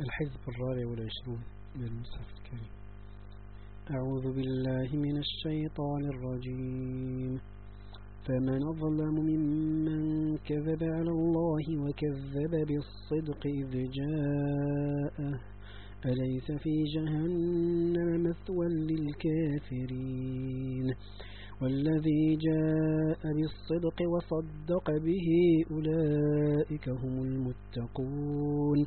الحزب الرابع والعشرون من المصحف الكريم. أعوذ بالله من الشيطان الرجيم. فمن أظلم ممن كذب على الله وكذب بالصدق إذ جاءه. أليس في جهنم مثوى للكافرين؟ والذي جاء بالصدق وصدق به أولئك هم المتقون.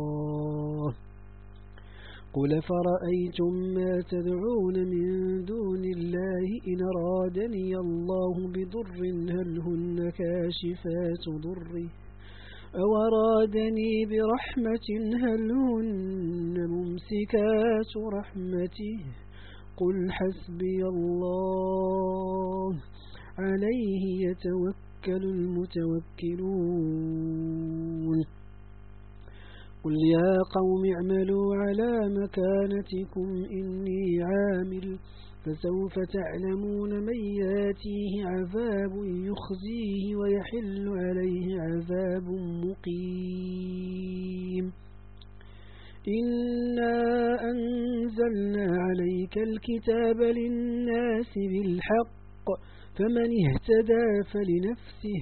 قل فرأيتم ما تدعون من دون الله إن رادني الله بضر هل هن كاشفات ضره أو أرادني برحمة هل هن ممسكات رحمته قل حسبي الله عليه يتوكل المتوكلون قل يا قوم اعملوا على مكانتكم إني عامل فسوف تعلمون من ياتيه عذاب يخزيه ويحل عليه عذاب مقيم. إنا أنزلنا عليك الكتاب للناس بالحق فمن اهتدى فلنفسه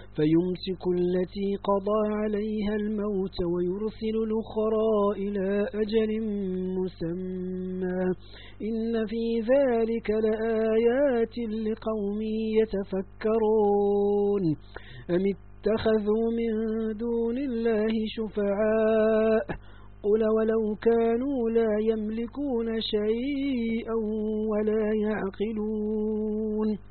فيمسك التي قضى عليها الموت ويرسل الأخرى إلى أجل مسمى. إن في ذلك لآيات لقوم يتفكرون. أم اتخذوا من دون الله شفعاء؟ قل ولو كانوا لا يملكون شيئا ولا يعقلون.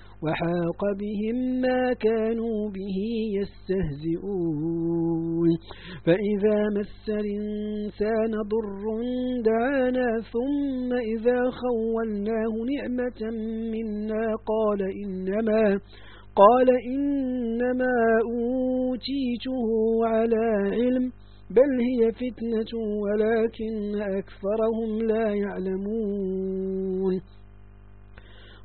وحاق بهم ما كانوا به يستهزئون. فإذا مس الإنسان ضر دعانا ثم إذا خولناه نعمة منا قال إنما قال إنما أوتيته على علم بل هي فتنة ولكن أكثرهم لا يعلمون.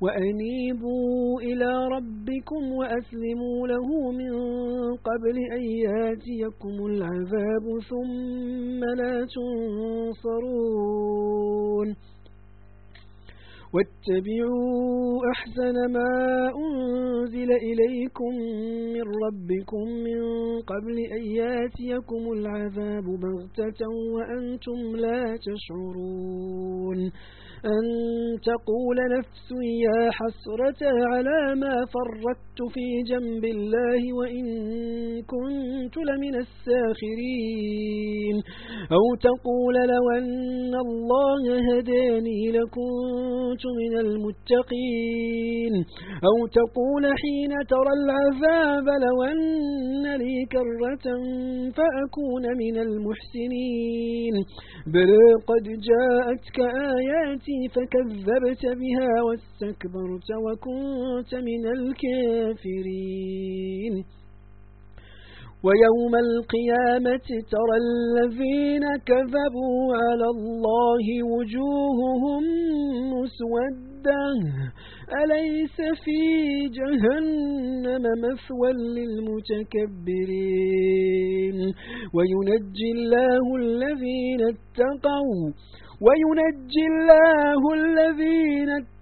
وأنيبوا إلى ربكم وأسلموا له من قبل أن ياتيكم العذاب ثم لا تنصرون واتبعوا أحسن ما أنزل إليكم من ربكم من قبل أن يأتيكم العذاب بغتة وأنتم لا تشعرون أن تقول نفس يا حسرة على ما فرطت في جنب الله وإن كنت لمن الساخرين أو تقول لو أن الله هداني لكنت من المتقين. أو تقول حين ترى العذاب لو أن لي كرة فأكون من المحسنين. بل قد جاءتك آياتي فكذبت بها واستكبرت وكنت من الكافرين. ويوم القيامة ترى الذين كذبوا على الله وجوههم مسودة. أليس في جهنم مثوى للمتكبرين؟ وينجي الله الذين اتقوا وينجي الله الذين اتقوا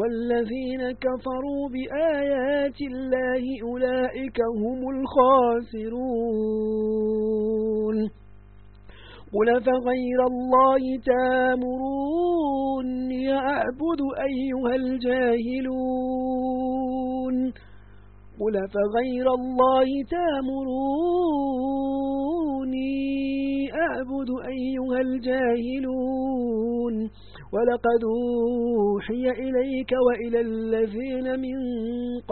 والذين كفروا بآيات الله أولئك هم الخاسرون. قل فغير الله تامروني أعبد أيها الجاهلون. قل فغير الله تامروني. أعبد أيها الجاهلون. ولقد أوحي إليك وإلى الذين من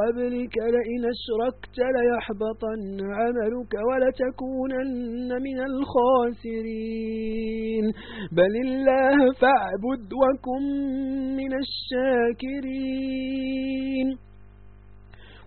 قبلك لئن أشركت ليحبطن عملك ولتكونن من الخاسرين. بل الله فاعبد وكن من الشاكرين.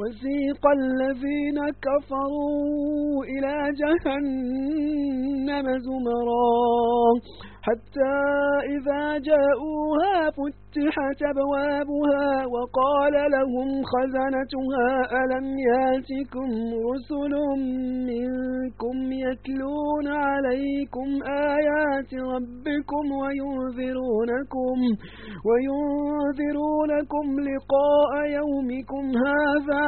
وسيق الذين كفروا إلى جهنم زمرا. حتى إذا جاءوها فتحت أبوابها وقال لهم خزنتها ألم يأتكم رسل منكم يتلون عليكم آيات ربكم وينذرونكم وينذرونكم لقاء يومكم هذا؟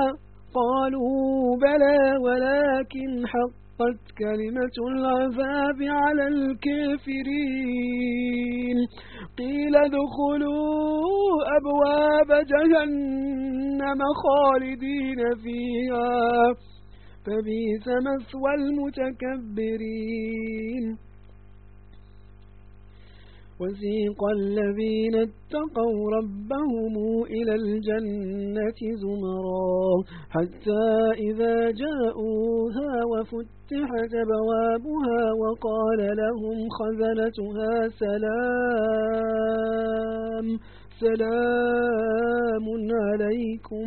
قالوا بلى ولكن حق حقت كلمة العذاب على الكافرين. قيل ادخلوا أبواب جهنم خالدين فيها. فبيس مثوى المتكبرين. وسيق الذين اتقوا ربهم إلى الجنة زمرا حتى إذا جاءوها وفتحت بوابها وقال لهم خزنتها سلام سلام عليكم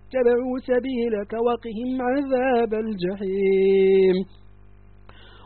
واتبعوا سبيلك وقهم عذاب الجحيم.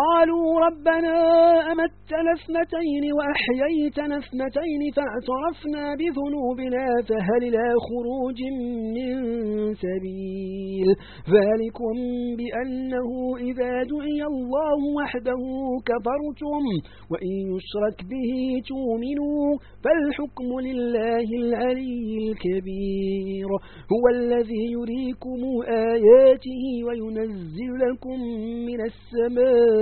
قالوا ربنا أمتنا اثنتين وأحييتنا اثنتين فاعترفنا بذنوبنا فهل لا خروج من سبيل ذلكم بأنه إذا دعي الله وحده كفرتم وإن يشرك به تؤمنوا فالحكم لله العلي الكبير هو الذي يريكم آياته وينزل لكم من السماء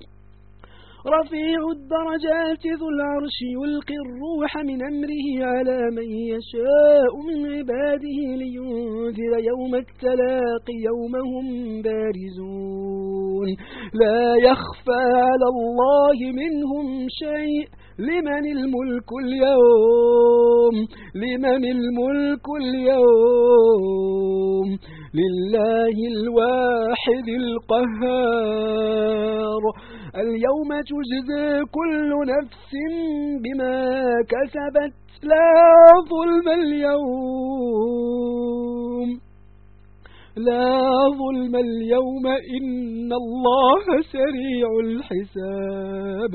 رفيع الدرجات ذو العرش يلقي الروح من أمره على من يشاء من عباده لينذر يوم التلاق يوم هم بارزون. لا يخفى على الله منهم شيء. لمن الملك اليوم؟ لمن الملك اليوم؟ لله الواحد القهار. اليوم تجزى كل نفس بما كسبت لا ظلم اليوم. لا ظلم اليوم إن الله سريع الحساب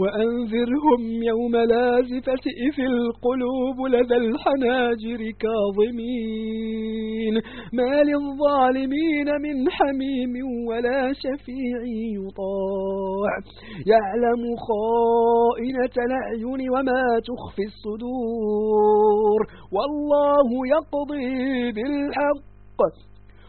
وأنذرهم يوم لازفة في القلوب لدى الحناجر كاظمين ما للظالمين من حميم ولا شفيع يطاع يعلم خائنة الأعين وما تخفي الصدور والله يقضي بالحق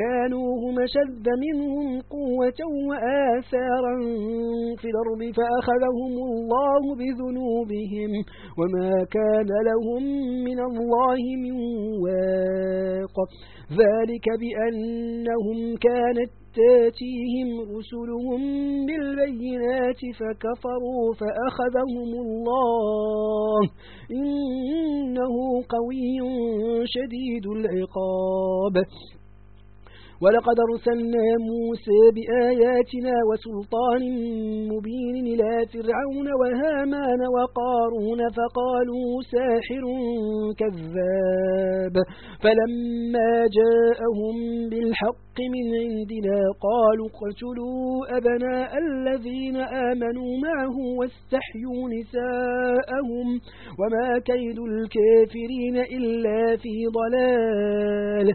كانوا هم شد منهم قوة وآثارا في الأرض فأخذهم الله بذنوبهم وما كان لهم من الله من واق. ذلك بأنهم كانت تأتيهم رسلهم بالبينات فكفروا فأخذهم الله. إنه قوي شديد العقاب. ولقد أرسلنا موسى بآياتنا وسلطان مبين إلى فرعون وهامان وقارون فقالوا ساحر كذاب فلما جاءهم بالحق من عندنا قالوا اقتلوا أبناء الذين آمنوا معه واستحيوا نساءهم وما كيد الكافرين إلا في ضلال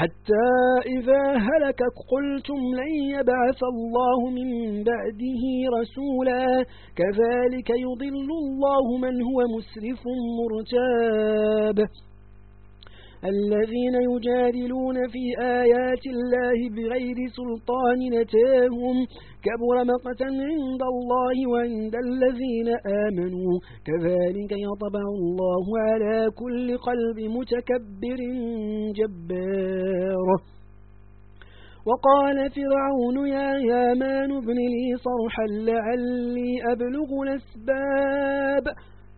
حتى إذا هلك قلتم لن يبعث الله من بعده رسولا. كذلك يضل الله من هو مسرف مرتاب. الذين يجادلون في آيات الله بغير سلطان نتاهم. كبر مقتا عند الله وعند الذين آمنوا. كذلك يطبع الله على كل قلب متكبر جبار. وقال فرعون يا يامان ابن لي صرحا لعلي أبلغ الأسباب.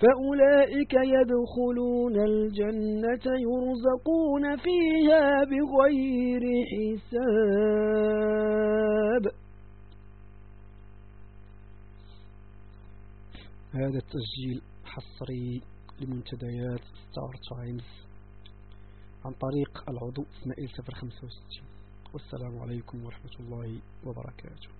فأولئك يدخلون الجنة يرزقون فيها بغير حساب. هذا التسجيل حصري لمنتديات ستار تايمز عن طريق العضو إسماعيل 065 والسلام عليكم ورحمة الله وبركاته.